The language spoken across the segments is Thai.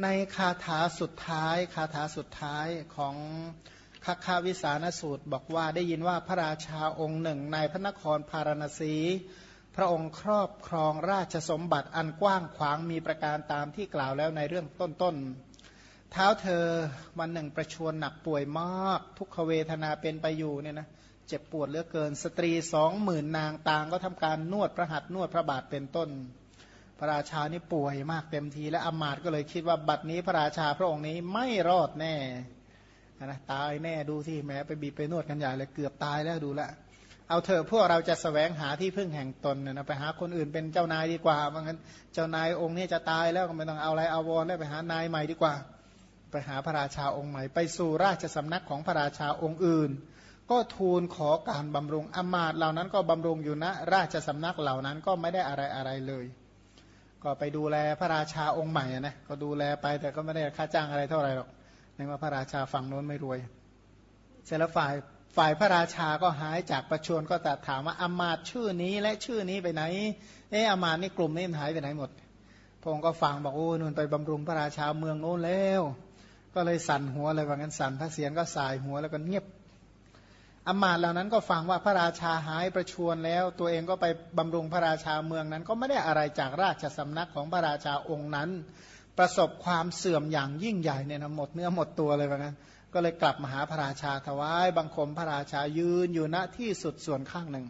ในคาถาสุดท้ายคาถาสุดท้ายของคาคาวิสานสูตร บอกว่าได้ยินว่าพระราชาองค์หนึ่ง ในพระนครพาราณสี พระองค์ครอบครองราชสมบัติอันกว้างขวางมีประการตามที่กล่าวแล้วในเรื่องต้นๆเท้าเธอวันหนึ่งประชวนหนักป่วยมาก ทุกขเวทนาเป็นไปอยู่เนี่ยนะเจ็บปวดเหลือเกินสตรีสองหมื่นนางต่างก็ทำการนวดพระหัตนวดพระบาทเป็นต้น พระราชานี่ป่วยมากเต็มที และอมาตย์ก็เลยคิดว่าบัดนี้พระราชาพระองค์นี้ไม่รอดแน่นะตายแน่ดูสิแม้ไปบีบไปนวดกันใหญ่เลยเกือบตายแล้วดูละเอาเถอะพวกเราจะสแสวงหาที่พึ่งแห่งตนนะไปหาคนอื่นเป็นเจ้านายดีกว่าเพราะงั้นเจ้านายองค์นี้จะตายแล้วก็ไม่ต้องเอาอะไรเอาวอนแล้วไปหานายใหม่ดีกว่า ไปหาพระราชาองค์ใหม่ ไปสู่ราชสำนักของพระราชาองค์อื่น ก็ทูลขอการบำรุงอมาตเหล่านั้นก็บำรุงอยู่ณราชสำนักเหล่านั้นก็ไม่ได้อะไรอะไรเลย ก็ไปดูแลพระราชาองค์ใหม่นะก็ดูแลไปแต่ก็ไม่ได้ค่าจ้างอะไรเท่าไหร่หรอกเนื่องว่าพระราชาฝั่งโน้นไม่รวย เสร็จแล้วฝ่ายฝ่ายพระราชาก็หายจากประชวนก็แต่ถามว่าอามาตชื่อนี้และชื่อนี้ไปไหน เอออามาตนี่กลุ่มนี้หายไปไหนหมดพงก็ฟังบอกโอ้นู่นไปบำรุงพระราชาเมืองโน้นแล้ว ก็เลยสั่นหัวเลยว่างั้นสั่นพระเสียรก็สายหัวแล้วก็เงียบ อมาตเหล่านั้นก็ฟังว่าพระราชาหายประชวรแล้ว ตัวเองก็ไปบำรุงพระราชาเมืองนั้น ก็ไม่ได้อะไรจากราชสำนักของพระราชาองค์นั้น ประสบความเสื่อมอย่างยิ่งใหญ่เนี่ยนะหมดเนื้อหมดตัวเลยว่างั้นก็เลยกลับมาหาพระราชาถวายบังคมพระราชายืนอยู่ณที่สุดส่วนข้างหนึ่ง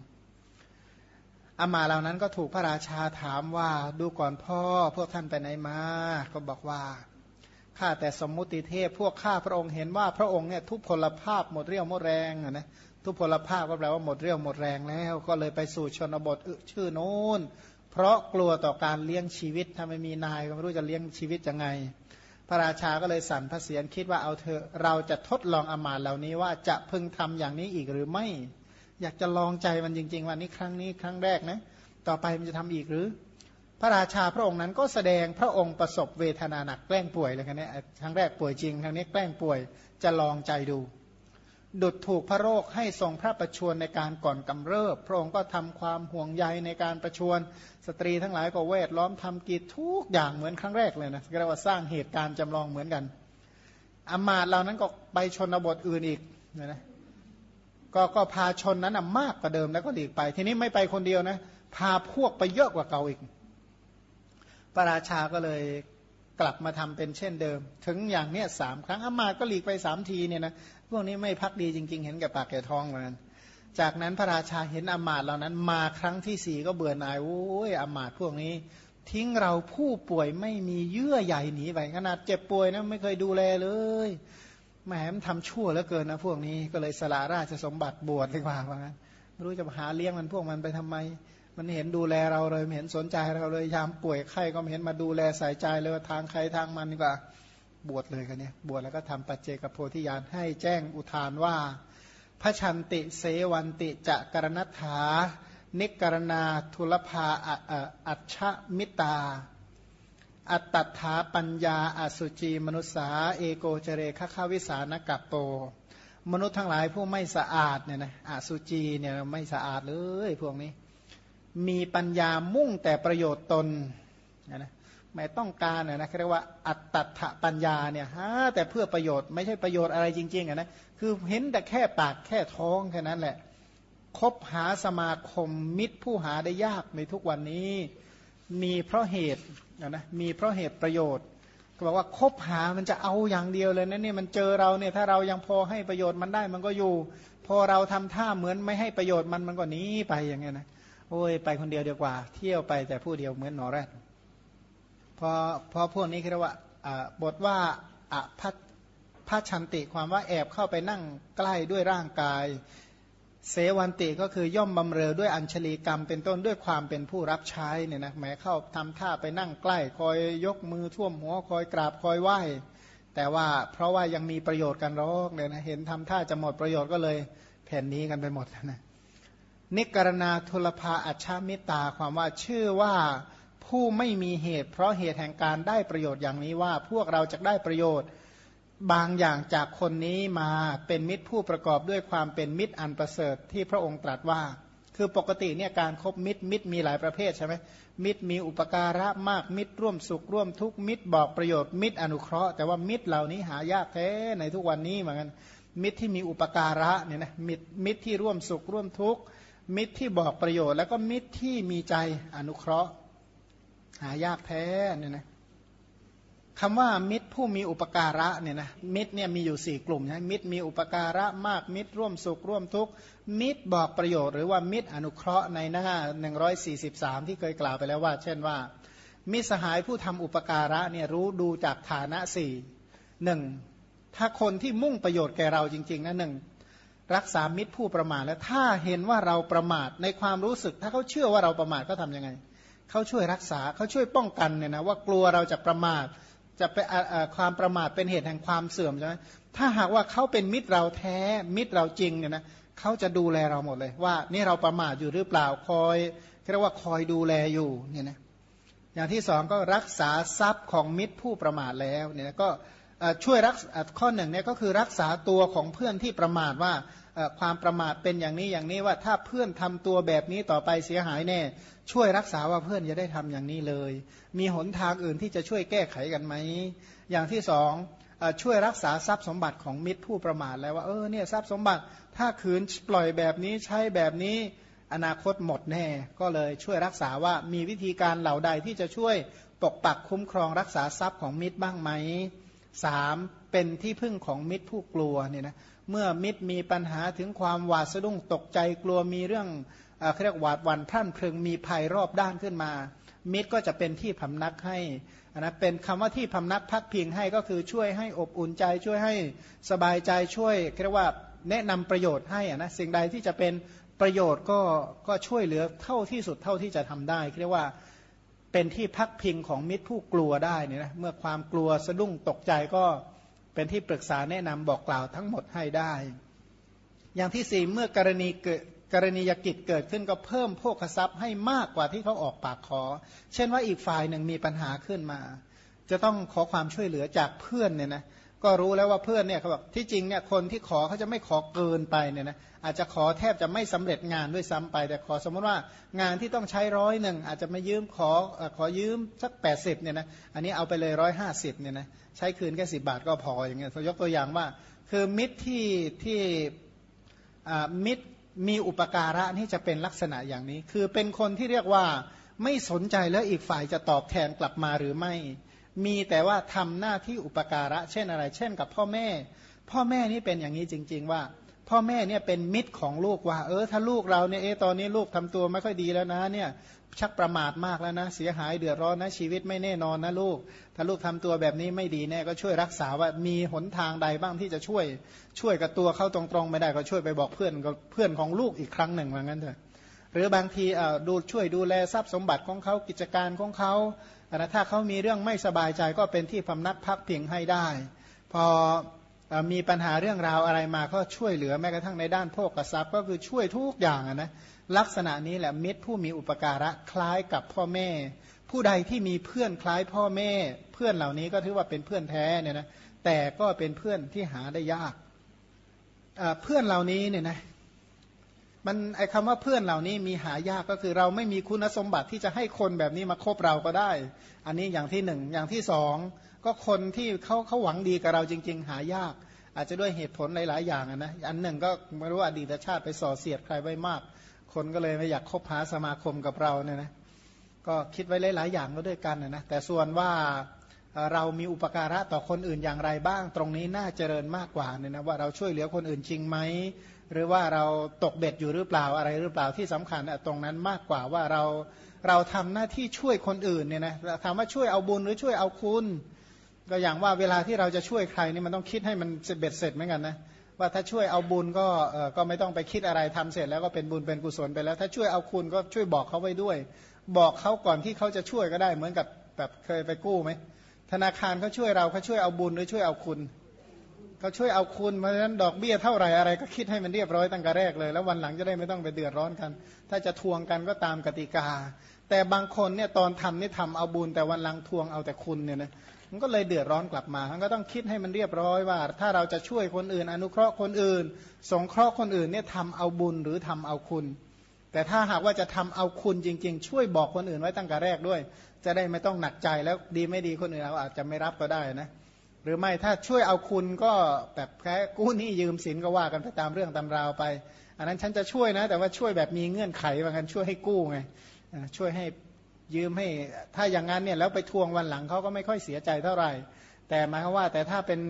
อามาเหล่านั้นก็ถูกพระราชาถามว่าดูก่อนพ่อพวกท่านไปไหนมา ก็บอกว่า ข้าแต่สมมุติเทพพวกข้าพระองค์เห็นว่าพระองค์เนี่ยทุพพลภาพหมดเรี่ยวหมดแรงนะทุพพลภาพก็แปลว่าหมดเรี่ยวหมดแรงแล้ว ก็เลยไปสู่ชนบทชื่อโน้น เพราะกลัวต่อการเลี้ยงชีวิตถ้าไม่มีนายก็ไม่รู้จะเลี้ยงชีวิตยังไง พระราชาก็เลยสั่นพระเศียรคิดว่าเอาเถอะเราจะทดลองอมาตเหล่านี้ว่าจะพึงทำอย่างนี้อีกหรือไม่ อยากจะลองใจมันจริง ๆ วันนี้ครั้งนี้ครั้งแรกนะ ต่อไปมันจะทำอีกหรือ พระราชาพระองค์นั้นก็แสดงพระองค์ประสบเวทนาหนักแกล้งป่วยเลยครับเนี่ยครั้งแรกป่วยจริงครั้งนี้แกล้งป่วยจะลองใจดู ดุดถูกพระโรคให้ทรงพระประชวรในการก่อนกำเริบ พระองค์ก็ทำความห่วงใยในการประชวรสตรีทั้งหลายก็เวทล้อมทำกิจทุกอย่างเหมือนครั้งแรกเลยนะเรียกว่าสร้างเหตุการณ์จำลองเหมือนกันอามาตเหล่านั้นก็ไปชนบทอื่นอีกนะก็ก็พาชนนั้นมากกว่าเดิมแล้วก็ดีกไป ทีนี้ไม่ไปคนเดียวนะ พาพวกไปเยอะกว่าเก่าอีก พระราชาก็เลยกลับมาทำเป็นเช่นเดิม ถึงอย่างเนี้ยสามครั้งอามาก็หลีกไปสามทีเนี่ยนะพวกนี้ไม่พักดีจริง ๆ เห็นแก่ปากแก่ท้องเหมือนกันจากนั้นพระราชาเห็นอามาตเหล่านั้น มาครั้งที่สี่ก็เบื่อหน่ายโอ้ยอามาตพวกนี้ ทิ้งเราผู้ป่วยไม่มีเยื่อใยหนีไปขนาดเจ็บป่วยนะไม่เคยดูแลเลยแหมมันทำชั่วเหลือเกินนะพวกนี้ก็เลยสละราชสมบัติบวชดีกว่าว่างั้นไม่รู้จะหาเลี้ยงมันพวกมันไปทำไม มันเห็นดูแลเราเลยเห็นสนใจเราเลยยามป่วยไข้ก็เห็นมาดูแลใส่ใจเลยทางใครทางมันดีกว่าบวชเลยกันเนี่ยบวชแล้วก็ทำปัจเจกโพธิญาณให้แจ้งอุทานว่า พระชันติเสวันติจะกรณัฐา นิกรณาทุลภาอัชมิตา อัตถาปัญญาอสุจีมนุษสาเอโกเจเรคข้าวิสานกัปโต มนุษย์ทั้งหลายผู้ไม่สะอาดเนี่ยนะอสุจีเนี่ยไม่สะอาดเลยพวกนี้ มีปัญญามุ่งแต่ประโยชน์ตนนะไม่ต้องการนะเรียกว่าอัตตะปัญญาเนี่ยฮะแต่เพื่อประโยชน์ไม่ใช่ประโยชน์อะไรจริงๆนะคือเห็นแต่แค่ปากแค่ท้องแค่นั้นแหละคบหาสมาคมมิตรผู้หาได้ยากในทุกวันนี้ มีเพราะเหตุนะมีเพราะเหตุประโยชน์ก็บอกว่าคบหามันจะเอาอย่างเดียวเลยนะเนี่ยมันเจอเราเนี่ยถ้าเรายังพอให้ประโยชน์มันได้มันก็อยู่ พอเราทำท่าเหมือนไม่ให้ประโยชน์มันมันก็หนีไปอย่างเงี้ยนะ โอ้ยไปคนเดียวดีกว่า เที่ยวไปแต่ผู้เดียวเหมือนนอแรดพอพอพวกนี้คือว่าบทว่าอภัพระชันติความว่าแอบเข้าไปนั่งใกล้ด้วยร่างกาย เสวันติก็คือย่อมบำเรอด้วยอัญชลีกรรม เป็นต้นด้วยความเป็นผู้รับใช้เนี่ยนะแม้เข้าทำท่าไปนั่งใกล้ คอยยกมือท่วมหัวคอยกราบคอยไหว้ แต่ว่าเพราะว่ายังมีประโยชน์กันรอกเนี่ยนะเห็นทำท่าจะหมดประโยชน์ก็เลยแผ่นนี้กันไปหมดนะ นิกรณาทุลภาอัชชามิตาความว่าชื่อว่าผู้ไม่มีเหตุ เพราะเหตุแห่งการได้ประโยชน์อย่างนี้ว่า พวกเราจะได้ประโยชน์บางอย่างจากคนนี้มาเป็นมิตรผู้ประกอบด้วยความเป็นมิตรอันประเสริฐที่พระองค์ตรัสว่า คือปกติเนี่ยการครบมิตรมิตรมีหลายประเภทใช่ไหมมิตรมีอุปการะมากมิตรร่วมสุขร่วมทุกมิตรบอกประโยชน์มิตรอนุเคราะห์แต่ว่ามิตรเหล่านี้หายากแท้ในทุกวันนี้เหมือนกันมิตรที่มีอุปการะเนี่ยนะมิตรมิตรที่ร่วมสุขร่วมทุกข์ มิตรที่บอกประโยชน์ แล้วก็มิตรที่มีใจอนุเคราะห์ หายากแท้เนี่ยนะคำว่ามิตรผู้มีอุปการะเนี่ยนะมิตรเนี่ยมีอยู่สี่กลุ่มนะมิตรมีอุปการะมากมิตรร่วมสุขร่วมทุกข์มิตรบอกประโยชน์หรือว่ามิตรอนุเคราะห์ในหน้า 143 ที่เคยกล่าวไปแล้วว่า เช่นว่า มิสหายผู้ทำอุปการะเนี่ยรู้ดูจากฐานะสี่หนึ่งถ้าคนที่มุ่งประโยชน์แก่เราจริงๆนะหนึ่ง รักษามิตรผู้ประมาทแล้วถ้าเห็นว่าเราประมาทในความรู้สึก ถ้าเขาเชื่อว่าเราประมาทเขาทำยังไงเขาช่วยรักษาเขาช่วยป้องกันเนี่ยนะว่ากลัวเราจะประมาทจะเป็นความประมาทเป็นเหตุแห่งความเสื่อมใช่ไหมถ้าหากว่าเขาเป็นมิตรเราแท้มิตรเราจริงเนี่ยนะเขาจะดูแลเราหมดเลย ว่านี่เราประมาทอยู่หรือเปล่าคอยเรียกว่าคอยดูแลอยู่เนี่ยนะอย่างที่สองก็รักษาทรัพย์ของมิตรผู้ประมาทแล้วเนี่ยก็ช่วยรักข้อหนึ่งเนี่ยก็คือรักษาตัวของเพื่อนที่ประมาทว่า ความประมาทเป็นอย่างนี้อย่างนี้ว่าถ้าเพื่อนทำตัวแบบนี้ต่อไปเสียหายแน่ ช่วยรักษาว่าเพื่อนจะได้ทำอย่างนี้เลย มีหนทางอื่นที่จะช่วยแก้ไขกันไหม อย่างที่สองช่วยรักษาทรัพย์สมบัติของมิตรผู้ประมาทแล้วว่าเออเนี่ยทรัพย์สมบัติถ้าคืนปล่อยแบบนี้ใช้แบบนี้อนาคตหมดแน่ ก็เลยช่วยรักษาว่ามีวิธีการเหล่าใดที่จะช่วยปกปักคุ้มครองรักษาทรัพย์ของมิตรบ้างไหมสามเป็นที่พึ่งของมิตรผู้กลัวเนี่ยนะ เมื่อมิตรมีปัญหาถึงความหวาดสะดุ้งตกใจกลัวมีเรื่องเรียกหวาดวันพรั่นพรึงมีภัยรอบด้านขึ้นมา มิตรก็จะเป็นที่พำนักให้นะเป็นคำว่าที่พำนักพักพิงให้ก็คือช่วยให้อบอุ่นใจช่วยให้สบายใจช่วยเรียกว่าแนะนำประโยชน์ให้นะสิ่งใดที่จะเป็นประโยชน์ก็ก็ช่วยเหลือเท่าที่สุดเท่าที่จะทำได้เรียกว่าเป็นที่พักพิงของมิตรผู้กลัวได้เนี่ยนะเมื่อความกลัวสะดุ้งตกใจก็ เป็นที่ปรึกษาแนะนำบอกกล่าวทั้งหมดให้ได้ อย่างที่สี่เมื่อกรณีเกิดกรณียกิจเกิดขึ้นก็เพิ่มโภคทรัพย์ให้มากกว่าที่เขาออกปากขอ เช่นว่าอีกฝ่ายหนึ่งมีปัญหาขึ้นมา จะต้องขอความช่วยเหลือจากเพื่อนเนี่ยนะ ก็รู้แล้วว่าเพื่อนเนี่ยเขาบอกที่จริงเนี่ยคนที่ขอเขาจะไม่ขอเกินไปเนี่ยนะอาจจะขอแทบจะไม่สำเร็จงานด้วยซ้ำไป แต่ขอสมมติว่างานที่ต้องใช้ร้อยหนึ่งอาจจะมายืมขอขอยืมสัก 80เนี่ยนะอันนี้เอาไปเลยร้อยห้าสิบเนี่ยนะใช้คืนแค่สิบาทก็พออย่างเงี้ยยกตัวอย่างว่า คือมิตรที่ที่มิตรมีอุปการะนี่จะเป็นลักษณะอย่างนี้ คือเป็นคนที่เรียกว่าไม่สนใจแล้วอีกฝ่ายจะตอบแทนกลับมาหรือไม่ มีแต่ว่าทำหน้าที่อุปการะ เช่นอะไร เช่นกับพ่อแม่ พ่อแม่นี่เป็นอย่างนี้จริง ๆ ว่า พ่อแม่เนี่ยเป็นมิตรของลูกว่า เออถ้าลูกเราเนี่ยเออตอนนี้ลูกทำตัวไม่ค่อยดีแล้วนะเนี่ยชักประมาทมากแล้วนะ เสียหายเดือดร้อนนะชีวิตไม่แน่นอนนะลูก ถ้าลูกทำตัวแบบนี้ไม่ดีแน่ก็ช่วยรักษาว่ามีหนทางใดบ้างที่จะช่วย ช่วยกับตัวเข้าตรงๆไม่ได้ก็ช่วยไปบอกเพื่อนกับเพื่อนของลูกอีกครั้งหนึ่งว่างั้นเถอะหรือบางทีดูช่วยดูแลทรัพย์สมบัติของเขากิจการของเขา ถ้าเขามีเรื่องไม่สบายใจก็เป็นที่พำนักพักพิงให้ได้ พอมีปัญหาเรื่องราวอะไรมาก็ช่วยเหลือแม้กระทั่งในด้านโภกทรัพย์ก็คือช่วยทุกอย่างนะลักษณะนี้แหละมิตรผู้มีอุปการะคล้ายกับพ่อแม่ ผู้ใดที่มีเพื่อนคล้ายพ่อแม่ เพื่อนเหล่านี้ก็ถือว่าเป็นเพื่อนแท้เนี่ยนะแต่ก็เป็นเพื่อนที่หาได้ยากเพื่อนเหล่านี้เนี่ยนะ มันไอ้คำว่าเพื่อนเหล่านี้มีหายากก็คือเราไม่มีคุณสมบัติที่จะให้คนแบบนี้มาคบเราก็ได้ อันนี้อย่างที่หนึ่งอย่างที่สองก็คนที่เขาเขาหวังดีกับเราจริง ๆ หายาก อาจจะด้วยเหตุผลหลาย ๆ อย่างนะอันหนึ่งก็ไม่รู้อดีตชาติไปส่อเสียดใครไว้มาก คนก็เลยไม่อยากคบหาสมาคมกับเราเนี่ยนะก็คิดไว้หลาย ๆ อย่างก็ด้วยกันนะแต่ส่วนว่าเรามีอุปการะต่อคนอื่นอย่างไรบ้าง ตรงนี้น่าเจริญมากกว่าเนี่ยนะว่าเราช่วยเหลือคนอื่นจริงไหม หรือว่าเราตกเบ็ดอยู่หรือเปล่าอะไรหรือเปล่าที่สำคัญตรงนั้นมากกว่าว่าเราเราทำหน้าที่ช่วยคนอื่นเนี่ยนะถามว่าช่วยเอาบุญหรือช่วยเอาคุณก็อย่างว่าเวลาที่เราจะช่วยใครนี่มันต้องคิดให้มันเบ็ดเสร็จเหมือนกันนะว่าถ้าช่วยเอาบุญก็เออก็ไม่ต้องไปคิดอะไรทำเสร็จ แล้วก็เป็นบุญเป็นกุศลไปแล้ว ถ้าช่วยเอาคุณก็ช่วยบอกเขาไว้ด้วย บอกเขาก่อนที่เขาจะช่วยก็ได้เหมือนกับแบบเคยไปกู้ไหมธนาคารเขาช่วยเราเขาช่วยเอาบุญหรือช่วยเอาคุณ เขาช่วยเอาคุณเพราะฉะนั้นดอกเบี้ยเท่าไหร่อะไรก็คิดให้มันเรียบร้อยตั้งแต่แรกเลย แล้ววันหลังจะได้ไม่ต้องไปเดือดร้อนกัน ถ้าจะทวงกันก็ตามกติกา แต่บางคนเนี่ยตอนทำนี่ทำเอาบุญแต่วันหลังทวงเอาแต่คุณเนี่ยนะมันก็เลยเดือดร้อนกลับมามันก็ต้องคิดให้มันเรียบร้อยว่า ถ้าเราจะช่วยคนอื่น อนุเคราะห์คนอื่น สงเคราะห์คนอื่นเนี่ยทำเอาบุญหรือทำเอาคุณ แต่ถ้าหากว่าจะทำเอาคุณจริง ๆ ช่วยบอกคนอื่นไว้ตั้งแต่แรกด้วย จะได้ไม่ต้องหนักใจแล้วดีไม่ดีคนอื่นเราอาจจะไม่รับก็ได้นะ หรือไม่ถ้าช่วยเอาคุณก็แบบแค่กู้หนี้ยืมสินก็ว่ากันไปตามเรื่องตามราวไป อันนั้นฉันจะช่วยนะ แต่ว่าช่วยแบบมีเงื่อนไขว่ากันช่วยให้กู้ไงช่วยให้ยืมให้ถ้าอย่างนั้นเนี่ยแล้วไปทวงวันหลังเขาก็ไม่ค่อยเสียใจเท่าไหร่ แต่หมายความว่าแต่ถ้าเป็น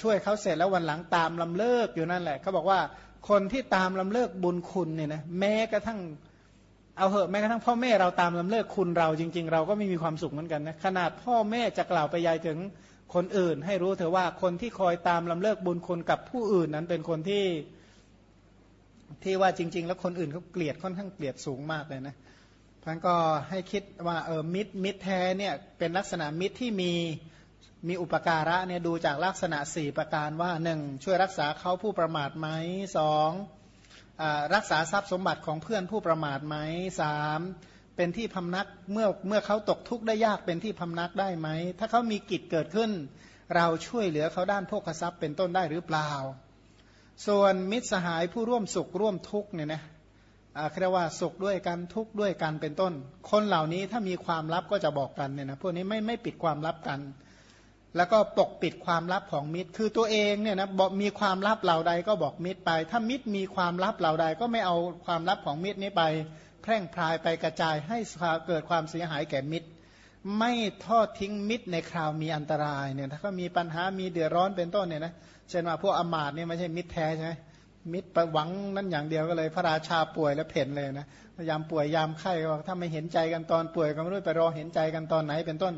ช่วยเขาเสร็จแล้ววันหลังตามลำเลิกอยู่นั่นแหละเขาบอกว่าคนที่ตามลำเลิกบุญคุณเนี่ยนะแม้กระทั่งเอาเหอะแม้กระทั่งพ่อแม่เราตามลำเลิกคุณเราจริง ๆ เราก็ไม่มีความสุขเหมือนกันนะขนาดพ่อแม่จะกล่าวไปยายถึง คนอื่น ให้รู้เถอะว่าคนที่คอยตามลำเลิกบุญคุณกับผู้อื่นนั้นเป็นคนที่ที่ว่าจริง ๆ แล้วคนอื่นเขาเกลียดค่อนข้างเกลียดสูงมากเลยนะพันก็ให้คิดว่าเออมิตรมิตรแท้เนี่ยเป็นลักษณะมิตรที่มีมีอุปการะเนี่ยดูจากลักษณะ 4 ประการว่า 1. ช่วยรักษาเขาผู้ประมาทไหมสองรักษาทรัพย์สมบัติของเพื่อนผู้ประมาทไหมสาม เป็นที่พำนักเมื่อเมื่อเขาตกทุกข์ได้ยากเป็นที่พำนักได้ไหม ถ้าเขามีกิจเกิดขึ้น เราช่วยเหลือเขาด้านโภคทรัพย์เป็นต้นได้หรือเปล่า ส่วนมิตรสหายผู้ร่วมสุขร่วมทุกข์เนี่ยนะเรียกว่าสุขด้วยกันทุกข์ด้วยกันเป็นต้น คนเหล่านี้ถ้ามีความลับก็จะบอกกันเนี่ยนะพวกนี้ไม่ไม่ปิดความลับกัน แล้วก็ปกปิดความลับของมิตร คือตัวเองเนี่ยนะบอกมีความลับเหล่าใดก็บอกมิตรไป ถ้ามิตรมีความลับเหล่าใดก็ไม่เอาความลับของมิตรนี้ไป แพร่งพรายไปกระจายให้เกิดความเสียหายแก่มิตร ไม่ทอดทิ้งมิตรในคราวมีอันตรายเนี่ยถ้าก็มีปัญหามีเดือดร้อนเป็นต้นเนี่ยนะเช่นว่าพวกอมาตเนี่ยไม่ใช่มิตรแท้ใช่ไหมมิตรประหวังนั่นอย่างเดียวก็เลย พระราชาป่วยแล้วเพ่นเลยนะยามป่วยยามไข้ก็ถ้าไม่เห็นใจกันตอนป่วยก็ไม่รู้ไปรอเห็นใจกันตอนไหนเป็นต้น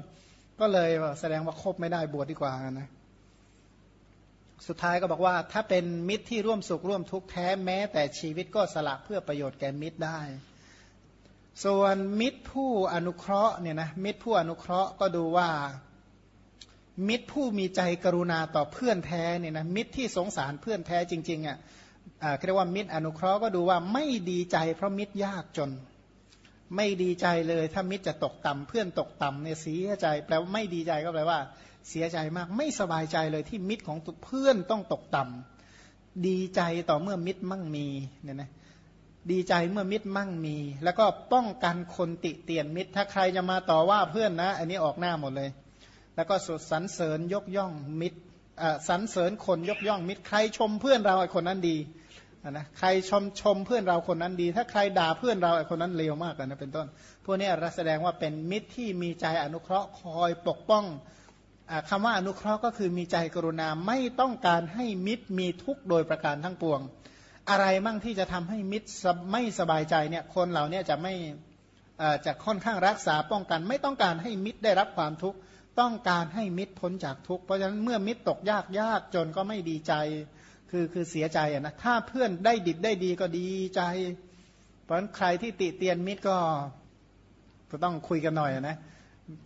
ก็เลยแสดงว่าคบไม่ได้บวชดีกว่านะสุดท้ายก็บอกว่าถ้าเป็นมิตรที่ร่วมสุขร่วมทุกข์แท้แม้แต่ชีวิตก็สละเพื่อประโยชน์แก่มิตรได้ ส่วนมิตรผู้อนุเคราะห์เนี่ยนะมิตรผู้อนุเคราะห์ก็ดูว่า มิตรผู้มีใจกรุณาต่อเพื่อนแท้เนี่ยนะมิตรที่สงสารเพื่อนแท้จริงๆอะเรียกว่ามิตรอนุเคราะห์ก็ดูว่าไม่ดีใจ เพราะมิตรยากจน ไม่ดีใจเลยถ้ามิตรจะตกต่ำเพื่อนตกต่ำเนี่ยเสียใจ แปลว่าไม่ดีใจก็แปลว่า เสียใจมาก ไม่สบายใจเลยที่มิตรของเพื่อนต้องตกต่ำดีใจต่อเมื่อมิตรมั่งมีเนี่ยนะ ดีใจเมื่อมิตรมั่งมี แล้วก็ป้องกันคนติเตียนมิตร ถ้าใครจะมาต่อว่าเพื่อนนะ อันนี้ออกหน้าหมดเลย แล้วก็สดสรรเสริญยกย่องมิตรสรรเสริญคนยกย่องมิตร ใครชมเพื่อนเราไอ้คนนั้นดีนะใครชมชมเพื่อนเราคนนั้นดี ถ้าใครด่าเพื่อนเราไอ้คนนั้นเลวมากนะเป็นต้น พวกนี้เราแสดงว่าเป็นมิตรที่มีใจอนุเคราะห์คอยปกป้องอคำว่าอนุเคราะห์ก็คือมีใจกรุณาไม่ต้องการให้มิตรมีทุกข์โดยประการทั้งปวง อะไรมั่งที่จะทำให้มิตรไม่สบายใจเนี่ยคนเหล่านี้จะไม่จะค่อนข้างรักษาป้องกัน ไม่ต้องการให้มิตรได้รับความทุกข์ต้องการให้มิตรพ้นจากทุกข์เพราะฉะนั้นเมื่อมิตรตกยากยากจนก็ไม่ดีใจคือคือเสียใจนะถ้าเพื่อนได้ดิบได้ดีก็ดีใจ เพราะฉะนั้นใครที่ติเตียนมิตรก็ก็ต้องคุยกันหน่อยนะ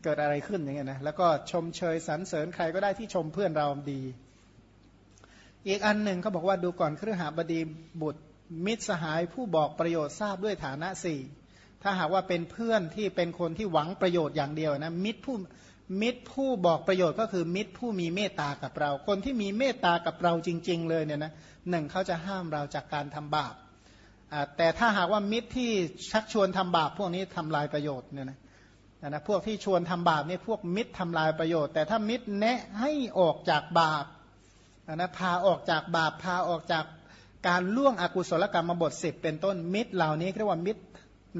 เกิดอะไรขึ้นอย่างเงี้ยนะแล้วก็ชมเชยสรรเสริญใครก็ได้ที่ชมเพื่อนเราดี อีกอันหนึ่งเขาบอกว่าดูก่อนเครือหาบดีบุตรมิตรสหายผู้บอกประโยชน์ทราบด้วยฐานะสี่ถ้าหากว่าเป็นเพื่อนที่เป็นคนที่หวังประโยชน์อย่างเดียวนะมิตรผู้มิตรผู้บอกประโยชน์ก็คือมิตรผู้มีเมตตากับเรา คนที่มีเมตตากับเราจริง ๆ เลยเนี่ยนะหนึ่งเขาจะห้ามเราจากการทำบาปแต่ถ้าหากว่ามิตรที่ชักชวนทำบาปพวกนี้ทำลายประโยชน์เนี่ยนะนะพวกที่ชวนทำบาปนี่พวกมิตรทำลายประโยชน์ แต่ถ้ามิตรแนะให้ออกจากบาป นะพาออกจากบาปพาออกจากการล่วงอกุศลกรรมบทสิบเป็นต้นมิตรเหล่านี้เรียกว่ามิตร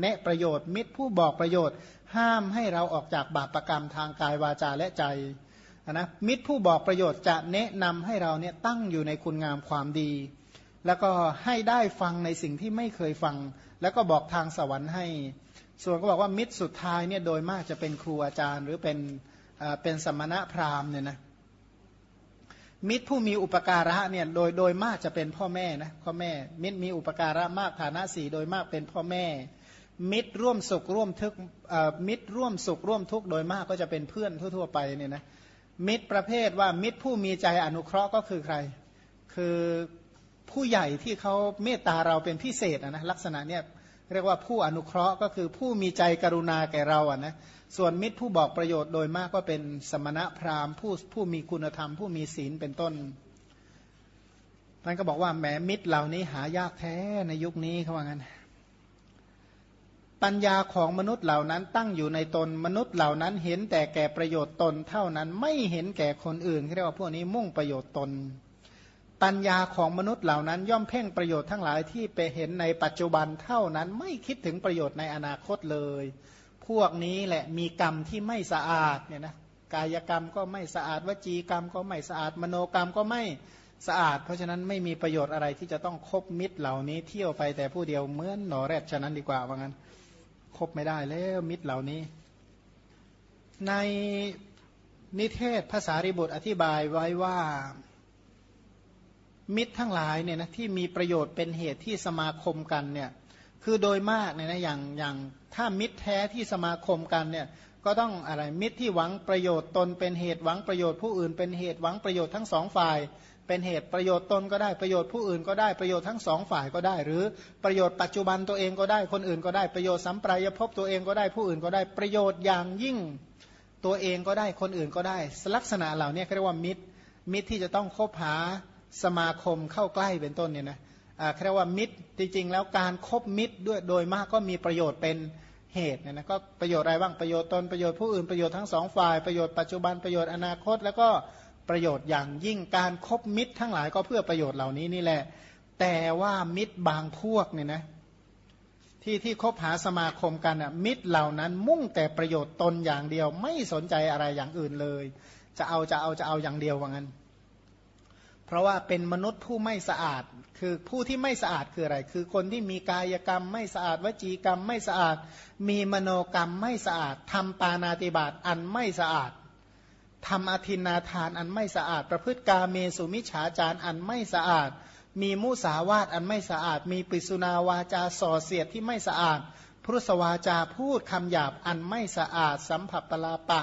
แนะประโยชน์ มิตรผู้บอกประโยชน์ ห้ามให้เราออกจากบาปประกรรมทางกายวาจาและใจนะมิตรผู้บอกประโยชน์จะแนะนำให้เราเนี่ยตั้งอยู่ในคุณงามความดี แล้วก็ให้ได้ฟังในสิ่งที่ไม่เคยฟัง แล้วก็บอกทางสวรรค์ให้ ส่วนก็บอกว่ามิตรสุดท้ายเนี่ยโดยมากจะเป็นครูอาจารย์ หรือเป็นเป็นสมณะพราหมณ์เนี่ยนะ มิตรผู้มีอุปการะเนี่ยโดยโดยมากจะเป็นพ่อแม่นะพ่อแม่ มิตรมีอุปการะมากฐานะสี่โดยมากเป็นพ่อแม่ มิตรร่วมสุขร่วมทุกมิตรร่วมสุขร่วมทุกข์โดยมากก็จะเป็นเพื่อนทั่ว ๆ ไปเนี่ยนะมิตรประเภทว่ามิตรผู้มีใจอนุเคราะห์ก็คือใคร คือผู้ใหญ่ที่เขาเมตตาเราเป็นพิเศษนะลักษณะเนี่ย เรียกว่าผู้อนุเคราะห์ก็คือผู้มีใจกรุณาแก่เราอะนะส่วนมิตรผู้บอกประโยชน์โดยมากก็เป็นสมณะพราหมณ์ผู้ผู้มีคุณธรรม ผู้มีศีลเป็นต้นนั่นก็บอกว่าแหมมิตรเหล่านี้หายากแท้ในยุคนี้เขาว่างั้นปัญญาของมนุษย์เหล่านั้นตั้งอยู่ในตนมนุษย์เหล่านั้นเห็นแต่แก่ประโยชน์ตนเท่านั้นไม่เห็นแก่คนอื่นเรียกว่าพวกนี้มุ่งประโยชน์ตน ปัญญาของมนุษย์เหล่านั้น ย่อมเพ่งประโยชน์ทั้งหลายที่ไปเห็นในปัจจุบันเท่านั้นไม่คิดถึงประโยชน์ในอนาคตเลย พวกนี้แหละมีกรรมที่ไม่สะอาดเนี่ยนะกายกรรมก็ไม่สะอาดวจีกรรมก็ไม่สะอาดมโนกรรมก็ไม่สะอาด เพราะฉะนั้นไม่มีประโยชน์อะไรที่จะต้องคบมิตรเหล่านี้เที่ยวไปแต่ผู้เดียวเหมือนหนอแรดฉะนั้นดีกว่าว่างั้นคบไม่ได้แล้วมิตรเหล่านี้ ในนิเทศภาษาริบุตรอธิบายไว้ว่า มิตรทั้งหลายเนี่ยนะที่มีประโยชน์เป็นเหตุที่สมาคมกันเนี่ยคือโดยมากเนี่ยนะอย่างอย่างถ้ามิตรแท้ที่สมาคมกันเนี่ยก็ต้องอะไรมิตรที่หวังประโยชน์ตนเป็นเหตุหวังประโยชน์ผู้อื่น เป็นเหตุหวังประโยชน์ทั้งสองฝ่าย เป็นเหตุประโยชน์ตนก็ได้ประโยชน์ผู้อื่นก็ได้ประโยชน์ทั้งสองฝ่ายก็ได้ หรือประโยชน์ปัจจุบันตัวเองก็ได้คนอื่นก็ได้ประโยชน์สัมปรายภพตัวเองก็ได้ผู้อื่นก็ได้ประโยชน์อย่างยิ่งตัวเองก็ได้คนอื่นก็ได้ ลักษณะเหล่านี้เรียกว่ามิตรมิตรที่จะต้องคบหา สมาคมเข้าใกล้เป็นต้นเนี่ยนะเรียกว่ามิตรจริงๆ แล้วการครบมิตรด้วยโดยมากก็มีประโยชน์เป็นเหตุเนี่ยนะก็ประโยชน์อะไรบ้างประโยชน์ตนประโยชน์ผู้อื่นประโยชน์ทั้งสองฝ่ายประโยชน์ปัจจุบันประโยชน์อนาคต แล้วก็ประโยชน์อย่างยิ่งการครบมิตรทั้งหลายก็เพื่อประโยชน์เหล่านี้นี่แหละ แต่ว่ามิตรบางพวกเนี่ยนะที่ที่คบหาสมาคมกันอะมิตรเหล่านั้นมุ่งแต่ประโยชน์ตนอย่างเดียว ไม่สนใจอะไรอย่างอื่นเลย จะเอาจะเอาจะเอาอย่างเดียวว่างั้น เพราะว่าเป็นมนุษย์ผู้ไม่สะอาด คือผู้ที่ไม่สะอาดคืออะไร คือคนที่มีกายกรรม ไม่สะอาดวจีกรรม ไม่สะอาด มีมโนกรรมไม่สะอาดทำปานาติบาตอันไม่สะอาดทำอธินาทานอันไม่สะอาด ประพฤติกาเมสุมิฉาจารอันไม่สะอาด มีมุสาวาตอันไม่สะอาด มีปิสุนาวาจาส่อเสียดที่ไม่สะอาดพุทธวาจาพูดคำหยาบอันไม่สะอาด สัมผัสปลาปะ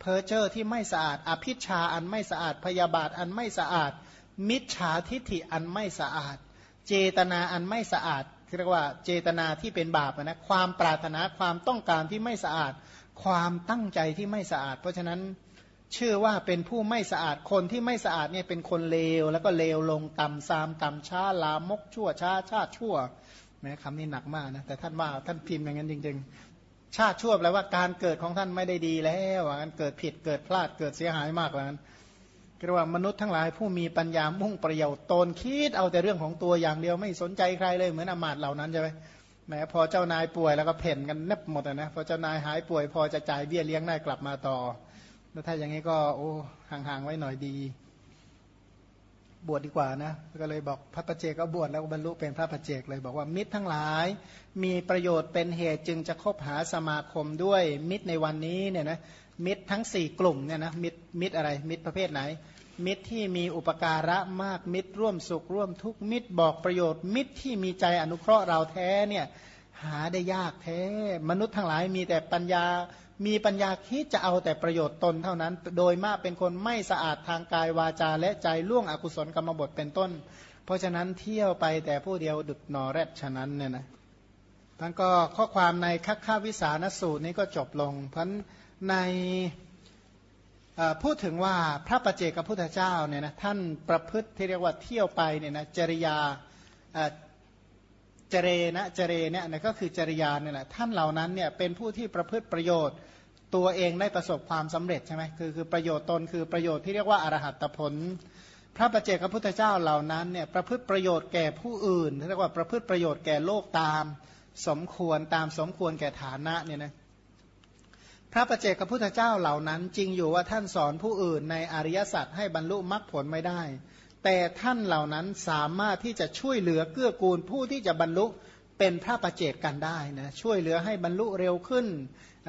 เพอเจอร์ที่ไม่สะอาด อภิชาอันไม่สะอาดพยาบาทอันไม่สะอาด มิจฉาทิฐิอันไม่สะอาด เจตนาอันไม่สะอาดเรียกว่าเจตนาที่เป็นบาปนะความปรารถนาความต้องการที่ไม่สะอาด ความตั้งใจที่ไม่สะอาด เพราะฉะนั้นเชื่อว่าเป็นผู้ไม่สะอาดคนที่ไม่สะอาดเนี่ยเป็นคนเลว แล้วก็เลวลงต่ำซามต่ำช้าลามกชั่วช้าชาติชั่วแม้คำนี้หนักมากนะแต่ท่านว่าท่านพิมพ์อย่างนั้นจริง ๆ ชาติชั่วแปลว่าการเกิดของท่านไม่ได้ดีแล้วการเกิดผิดเกิดพลาดเกิดเสียหายมากแล้วนั้น เรียกว่ามนุษย์ทั้งหลายผู้มีปัญญามุ่งประโยชน์ตนคิดเอาแต่เรื่องของตัวอย่างเดียวไม่สนใจใครเลยเหมือนอมาตเหล่านั้นใช่ไหมแม้พอเจ้านายป่วยแล้วก็เพ่นกันเน็บหมดนะพอเจ้านายหายป่วย พอจะจ่ายเบี้ยเลี้ยงได้กลับมาต่อ แล้วถ้าอย่างนี้ก็โอ้ห่างๆไว้หน่อยดี บวชดีกว่านะก็เลยบอกพระประเจกก็บวชแล้วบรรลุเป็นพระประเจกเลยบอกว่ามิตรทั้งหลาย มีประโยชน์เป็นเหตุจึงจะคบหาสมาคมด้วยมิตรในวันนี้เนี่ยนะมิตรทั้งสี่กลุ่มเนี่ยนะมิตรมิตรอะไรมิตรประเภทไหน มิตรที่มีอุปการะมากมิตรร่วมสุขร่วมทุกมิตรบอกประโยชน์ มิตรที่มีใจอนุเคราะห์เราแท้เนี่ยหาได้ยากแท้ มนุษย์ทั้งหลายมีแต่ปัญญา มีปัญญาคิดจะเอาแต่ประโยชน์ตนเท่านั้น โดยมากเป็นคนไม่สะอาดทางกายวาจาและใจล่วงอกุศลกรรมบทเป็นต้น เพราะฉะนั้นเที่ยวไปแต่ผู้เดียวดุดนอแรดฉะนั้นเนี่ยนะท่านก็ข้อความในคัคคาวิสานสูตรนี้ก็จบลง เพราะในพูดถึงว่าพระประเจกับพุทธเจ้าเนี่ยนะท่านประพฤติที่เรียกว่าเที่ยวไปเนี่ยนะจริยาเจเรนะเจเรเนี่ยนะก็คือจริยาเนี่ยแหละท่านเหล่านั้นเนี่ยเป็นผู้ที่ประพฤติประโยชน์ ตัวเองได้ประสบความสำเร็จใช่ไหมคือคือประโยชน์ตนคือประโยชน์ที่เรียกว่าอรหัตผล พระประเจกพระพุทธเจ้าเหล่านั้นเนี่ยประพฤติประโยชน์แก่ผู้อื่นเรียกว่าประพฤติประโยชน์แก่โลกตาม สมควรตามสมควรแก่ฐานะเนี่ยนะพระประเจกพระพุทธเจ้าเหล่านั้น จริงอยู่ว่าท่านสอนผู้อื่นในอริยสัจให้บรรลุมรรคผลไม่ได้ แต่ท่านเหล่านั้นสามารถที่จะช่วยเหลือเกื้อกูลผู้ที่จะบรรลุ เป็นพระประเจกกันได้นะช่วยเหลือให้บรรลุเร็วขึ้น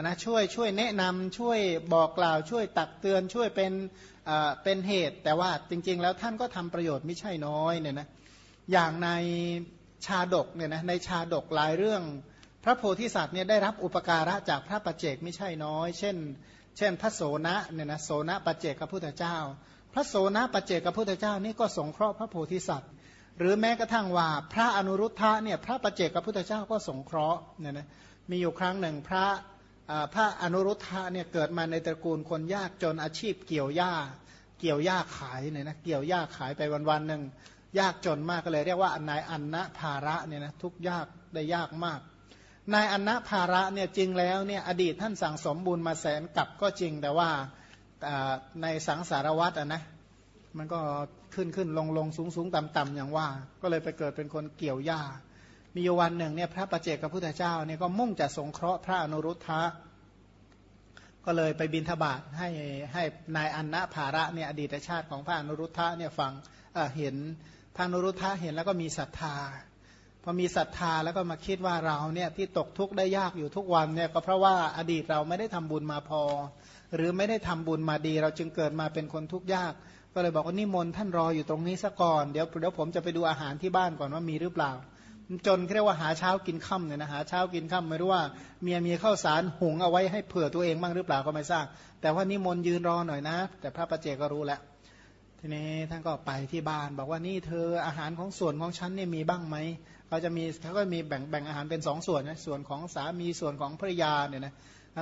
นะช่วยช่วยแนะนำช่วยบอกกล่าวช่วยตักเตือนช่วยเป็นเป็นเหตุ แต่ว่าจริง ๆ แล้วท่านก็ทำประโยชน์ไม่ใช่น้อยเนี่ยนะอย่างในชาดกเนี่ยนะในชาดกหลายเรื่อง พระโพธิสัตว์เนี่ยได้รับอุปการะจากพระประเจกไม่ใช่น้อย เช่น เช่นพระโสนะเนี่ยนะโสนะประเจกพระพุทธเจ้า พระโสนะปัจเจกพุทธเจ้านี่ก็สงเคราะห์พระโพธิสัตว์ หรือแม้กระทั่งว่าพระอนุรุทธะเนี่ยพระปัจเจกพุทธเจ้าก็สงเคราะห์เนี่ยนะมีอยู่ครั้งหนึ่งพระพระอนุรุทธะเนี่ยเกิดมาในตระกูลคนยากจนอาชีพเกี่ยวหญ้า เกี่ยวหญ้าขายเนี่ยนะเกี่ยวหญ้าขายไปวันๆหนึ่งยากจนมากก็เลยเรียกว่านายอันนะภาระเนี่ยนะทุกยากได้ยากมาก นายอนนาภาระเนี่ยจริงแล้วเนี่ยอดีตท่านสั่งสมบุญมาแสนกับก็จริงแต่ว่าในสังสารวัตรอะนะมันก็ขึ้นขึ้นลงลงสูงสูงต่ำต่ำอย่างว่า ก็เลยไปเกิดเป็นคนเกี่ยวหญ้า มีวันหนึ่งเนี่ยพระประเจกับพุทธเจ้าเนี่ยก็มุ่งจะสงเคราะห์พระอนุรุทธะก็เลยไปบินทบาทให้ให้นายอันนะภาระเนี่ยอดีตชาติของพระอนุรุทธะเนี่ยฟังเเห็นพระอนุรุทธะเห็นแล้วก็มีศรัทธาพอมีศรัทธาแล้วก็มาคิดว่าเราเนี่ยที่ตกทุกข์ได้ยากอยู่ทุกวันเนี่ยก็เพราะว่าอดีตเราไม่ได้ทำบุญมาพอ หรือไม่ได้ทำบุญมาดี เราจึงเกิดมาเป็นคนทุกข์ยาก ก็เลยบอกว่านิมนต์ท่านรออยู่ตรงนี้ซะก่อนเดี๋ยวเดี๋ยวผมจะไปดูอาหารที่บ้านก่อนว่ามีหรือเปล่า จนเรียกว่าหาเช้ากินค่ำเนี่ยนะหาเช้ากินค่ำไม่รู้ว่าเมียมีข้าวสารหุงเอาไว้ให้เผื่อตัวเองบ้างหรือเปล่าก็ไม่ทราบแต่ว่านิมนต์ยืนรอหน่อยนะ แต่พระประเจก็รู้แล้วทีนี้ท่านก็ไปที่บ้านบอกว่านี่เธออาหารของส่วนของฉันเนี่ยมีบ้างไหมเขาจะมีเขาก็มีแบ่งแบ่งอาหารเป็นสองส่วนนะส่วนของสามีส่วนของภรรยาเนี่ยนะ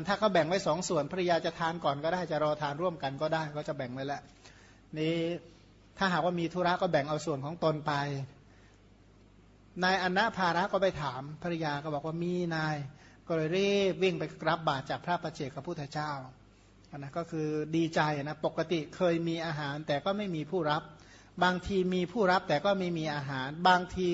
ถ้าเขาแบ่งไว้สองส่วนภรรยาจะทานก่อนก็ได้จะรอทานร่วมกันก็ได้ก็จะแบ่งไว้แล้วนี่ถ้าหากว่ามีธุระก็แบ่งเอาส่วนของตนไป นายอนะภาระก็ไปถามภรรยาก็บอกว่ามีนาย ก็เลยรีบวิ่งไปรับบาตรจากพระประเจกับพุทธเจ้านะก็คือดีใจนะปกติเคยมีอาหารแต่ก็ไม่มีผู้รับ บางทีมีผู้รับแต่ก็ไม่มีอาหาร บางที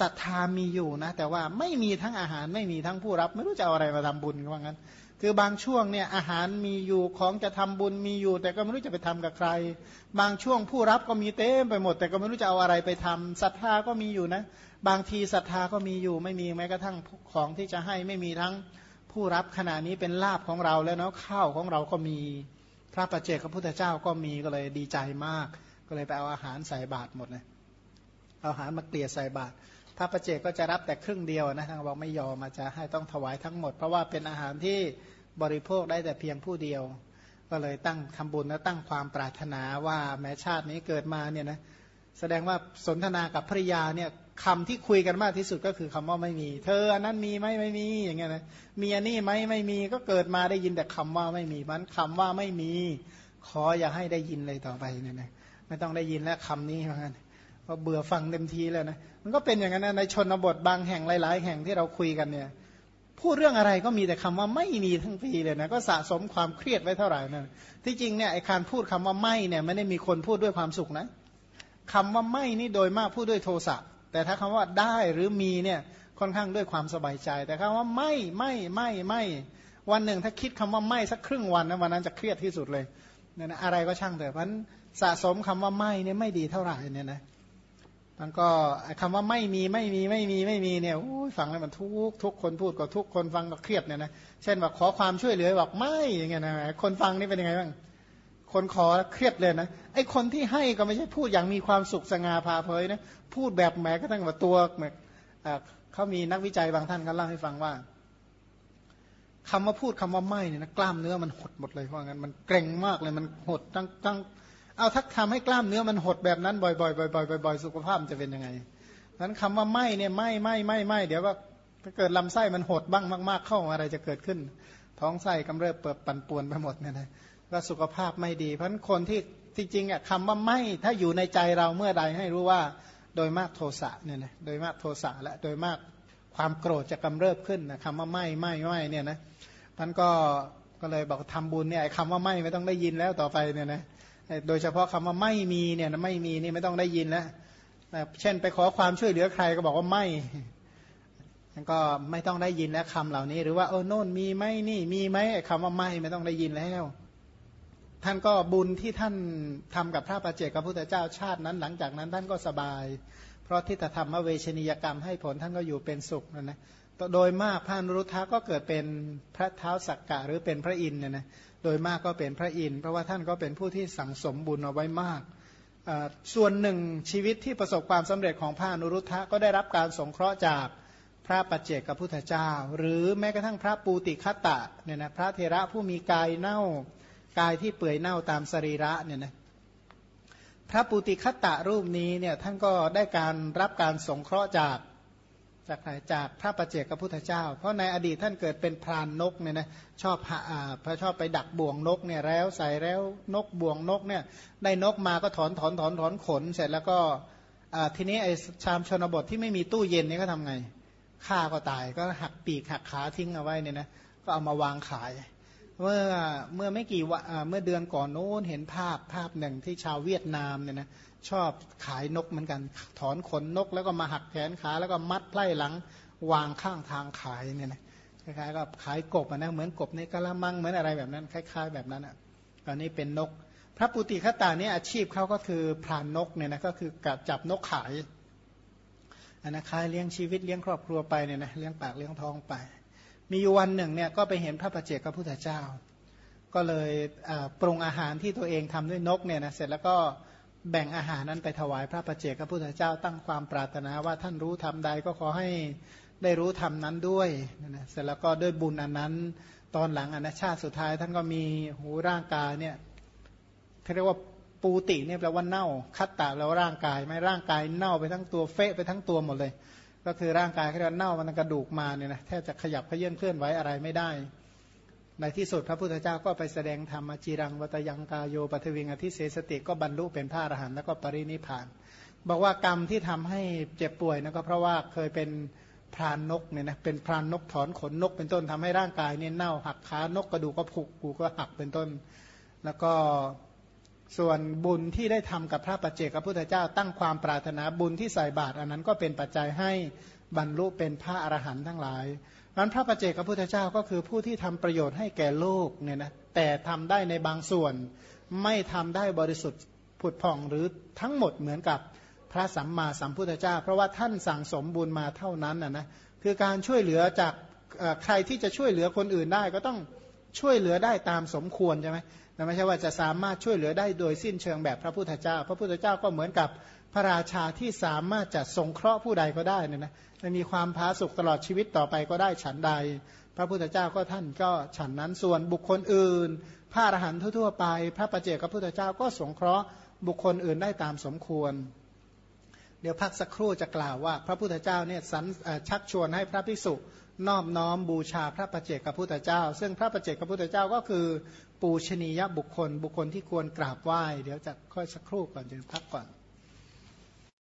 ศรัทธามีอยู่นะ แต่ว่าไม่มีทั้งอาหารไม่มีทั้งผู้รับ ไม่รู้จะเอาอะไรมาทำบุญว่างั้น คือบางช่วงเนี่ยอาหารมีอยู่ของจะทำบุญมีอยู่ แต่ก็ไม่รู้จะไปทำกับใคร บางช่วงผู้รับก็มีเต็มไปหมด แต่ก็ไม่รู้จะเอาอะไรไปทำศรัทธาก็มีอยู่นะ บางทีศรัทธาก็มีอยู่ ไม่มีแม้กระทั่งของที่จะให้ไม่มีทั้งผู้รับขณะนี้เป็นลาบของเราแล้วเนาะข้าวของเราก็มีพระประเจกพระพุทธเจ้าก็มีก็เลยดีใจมาก ก็เลยไปเอาอาหารใส่บาตรหมดเลย เอาหารมาเกลี่ยใส่บาตรพระประเจกก็จะรับแต่ครึ่งเดียวนะทางบอกไม่ยอมมาจะให้ต้องถวายทั้งหมด เพราะว่าเป็นอาหารที่บริโภคได้แต่เพียงผู้เดียว ก็เลยตั้งทำบุญและตั้งความปรารถนาว่าแม้ชาตินี้เกิดมาเนี่ยนะแสดงว่าสนทนากับภริยาเนี่ยคำที่คุยกันมากที่สุดก็คือคำว่าไม่มี เธออันนั้นมีไหมไม่มีอย่างเงี้ยนะมีอันนี้ไหมไม่มีก็เกิดมาได้ยินแต่คำว่าไม่มีมันคำว่าไม่มี ขออย่าให้ได้ยินเลยต่อไปเนี่ยนะไม่ต้องได้ยินแล้วคำนี้เหมือนกัน เพราะเบื่อฟังเต็มทีแล้วนะมันก็เป็นอย่างนั้นนะในชนบทบางแห่งหลาย ๆ แห่งที่เราคุยกันเนี่ยพูดเรื่องอะไรก็มีแต่คำว่าไม่มีทั้งปีเลยนะก็สะสมความเครียดไว้เท่าไหร่นั่นที่จริงเนี่ยไอ้การพูดคำว่าไม่เนี่ยไม่ได้มีคนพูดด้วยความสุขนะคำว่าไม่นี่โดยมากพูดด้วยโทสะแต่ถ้าคำว่าได้หรือมีเนี่ยค่อนข้างด้วยความสบายใจ แต่คำว่าไม่ไม่ไม่ไม่วันหนึ่งถ้าคิดคำว่าไม่สักครึ่งวันนะวันนั้นจะเครียดที่สุดเลยเนี่ยนะอะไรก็ช่างแต่เพราะสะสมคำว่าไม่เนี่ยไม่ดีเท่าไหร่เนี่ยนะ มันก็คำว่าไม่มีไม่มีไม่มีไม่มีเนี่ยฟังแล้วมันทุกทุกคนพูดก็ทุกคนฟังก็เครียดเนี่ยนะเช่นว่าขอความช่วยเหลือบอกไม่อย่างเงี้ยนะคนฟังนี่เป็นยังไงบ้างคนขอเครียดเลยนะไอคนที่ให้ก็ไม่ใช่พูดอย่างมีความสุขสง่าพาเผยนะพูดแบบแหมก็ตั้งว่าตัวเหมเขามีนักวิจัยบางท่านเขาเล่าให้ฟังว่าคำว่าพูดคำว่าไม่เนี่ยนะกล้ามเนื้อมันหดหมดเลยเพราะงั้นมันเกร็งมากเลยมันหดตั้งตั้ง เอาถ้าทำให้กล้ามเนื้อมันหดแบบนั้นบ่อยๆบ่อยๆบ่อยๆสุขภาพจะเป็นยังไงนั้นคำว่าไม่เนี่ยไม่ไม่ไม่ไม่เดี๋ยวว่าถ้าเกิดลำไส้มันหดบ้างมากๆเข้าอะไรจะเกิดขึ้น ท้องไส้กำเริบเปิดปั่นป่วนไปหมดเนี่ยนะก็สุขภาพไม่ดี เพราะคนที่ที่จริงๆอะคำว่าไม่ถ้าอยู่ในใจเราเมื่อใดให้รู้ว่าโดยมากโทสะเนี่ยนะโดยมากโทสะและโดยมากความโกรธจะกำเริบขึ้นนะคำว่าไม่ไม่ไม่เนี่ยนะมันก็ก็เลยบอกทำบุญเนี่ยคำว่าไม่ไม่ต้องได้ยินแล้วต่อไปเนี่ยนะ โดยเฉพาะคำว่าไม่มีเนี่ยไม่มีนี่ไม่ต้องได้ยินแล้วเช่นไปขอความช่วยเหลือใครก็บอกว่าไม่ก็ไม่ต้องได้ยินแล้วคำเหล่านี้ หรือว่าเออโน่นมีไหมนี่มีไหมคำว่าไม่ไม่ต้องได้ยินแล้ว ท่านก็บุญที่ท่านทำกับพระประเจกับพุทธเจ้าชาตินั้น หลังจากนั้นท่านก็สบาย เพราะทิฏฐธรรมเวชนียกรรมให้ผลท่านก็อยู่เป็นสุขนะนะโดยมากพระนรุทธะก็เกิดเป็นพระเท้าสักกะหรือเป็นพระอินทร์เนี่ยนะ โดยมากก็เป็นพระอินทร์เพราะว่าท่านก็เป็นผู้ที่สั่งสมบุญเอาไว้มาก ส่วนหนึ่งชีวิตที่ประสบความสำเร็จของพระอนุรุทธะก็ได้รับการสงเคราะห์จากพระปัจเจกกับพุทธเจ้า หรือแม้กระทั่งพระปูติคัตตะเนี่ยนะพระเทระผู้มีกายเน่ากายที่เปื่อยเน่าตามสรีระเนี่ยนะพระปูติคัตตะรูปนี้เนี่ยท่านก็ได้การรับการสงเคราะห์จาก จากไหนจากพระประเจกับพุทธเจ้า เพราะในอดีตท่านเกิดเป็นพรานนกเนี่ยนะชอบอ่าพระชอบไปดักบ่วงนกเนี่ยแล้วใส่แล้วนกบ่วงนกเนี่ยได้นกมาก็ถอนถอนถอนถอนขนเสร็จแล้วก็ทีนี้ไอ้ชามชนบทที่ไม่มีตู้เย็นนี่ก็ทำไงฆ่าก็ตายก็หักปีกหักขาทิ้งเอาไว้เนี่ยนะก็เอามาวางขาย เมื่อเมื่อไม่กี่วันเมื่อเดือนก่อนโน้นเห็นภาพภาพหนึ่งที่ชาวเวียดนามเนี่ยนะ ชอบขายนกเหมือนกัน ถอนขนนก แล้วก็มาหักแขนขาแล้วก็มัดไพ่หลังวางข้างทางขายเนี่ยนะคล้ายๆกับขายกบนะเหมือนกบในกะละมังเหมือนอะไรแบบนั้น คล้าย ๆ แบบนั้นอะตอนนี้เป็นนก พระปุติขตานี่อาชีพเขาก็คือพรานนกเนี่ยนะก็คือกับจับนกขายอันนะคายเลี้ยงชีวิตเลี้ยงครอบครัวไปเนี่ยนะเลี้ยงปากเลี้ยงท้องไป มีวันหนึ่งเนี่ยก็ไปเห็นพระประเจกพระพุทธเจ้า ก็เลยปรุงอาหารที่ตัวเองทำด้วยนกเนี่ยนะเสร็จแล้วก็ แบ่งอาหารนั้นไปถวายพระประเจกพระพุทธเจ้าตั้งความปรารถนาว่าท่านรู้ทำใดก็ขอให้ได้รู้ทำนั้นด้วยนะเสร็จแล้วก็ด้วยบุญอันนั้น ตอนหลังอนาชาติสุดท้ายท่านก็มีหูร่างกายเนี่ยเขาเรียกว่าปูติเนี่ยแปลว่าเน่า คัตตาแปลว่าร่างกายไม่ร่างกายเน่าไปทั้งตัวเฟะไปทั้งตัวหมดเลย ก็คือร่างกายเขาเรียกเน่ามันกระดูกมาเนี่ยนะแทบจะขยับเขยื่อนเคลื่อนไหวอะไรไม่ได้ ในที่สุดพระพุทธเจ้าก็ไปแสดงธรรมจีรังวัตยังกาโยปัทวิงอธิเสสติก็บรรลุเป็นพระอรหันต์แล้วก็ปรินิพาน บอกว่ากรรมที่ทำให้เจ็บป่วยนะก็เพราะว่าเคยเป็นพรานนกเนี่ยนะเป็นพรานนกถอนขนนก เป็นต้นทำให้ร่างกายเนี่ยเน่าหักขานกกระดูกก็ผุกูก็หักเป็นต้น แล้วก็ส่วนบุญที่ได้ทำกับพระปัจเจกพระพุทธเจ้า ตั้งความปรารถนาบุญที่ใส่บาตรอันนั้นก็เป็นปัจจัยให้บรรลุเป็นพระอรหันต์ทั้งหลาย นั้นพระประเจกพระพุทธเจ้าก็คือผู้ที่ทำประโยชน์ให้แก่โลกเนี่ยนะแต่ทำได้ในบางส่วน ไม่ทำได้บริสุทธิ์ผุดผ่องหรือทั้งหมดเหมือนกับพระสัมมาสัมพุทธเจ้า เพราะว่าท่านสั่งสมบุญมาเท่านั้นนะนะคือการช่วยเหลือจากใครที่จะช่วยเหลือคนอื่นได้ก็ต้องช่วยเหลือได้ตามสมควรใช่ไหม ไม่ใช่ว่าจะสามารถช่วยเหลือได้โดยสิ้นเชิงแบบพระพุทธเจ้า พระพุทธเจ้าก็เหมือนกับพระราชาที่สามารถจะสงเคราะห์ผู้ใดก็ได้นะนะจะมีความพาสุขตลอดชีวิตต่อไปก็ได้ฉันใด พระพุทธเจ้าก็ท่านก็ฉันนั้นส่วนบุคคลอื่น พระอรหันต์ทั่วๆไป พระประเจกพระพุทธเจ้าก็สงเคราะห์บุคคลอื่นได้ตามสมควร เดี๋ยวพักสักครู่จะกล่าวว่า พระพุทธเจ้าเนี่ยสันชักชวนให้พระภิกษุนอบน้อมบูชาพระประเจกพระพุทธเจ้า ซึ่งพระประเจกพระพุทธเจ้าก็คือ ปูชนียบุคคล บุคคลที่ควรกราบไหว้ เดี๋ยวจะค่อยสักครู่ก่อนจะพักก่อน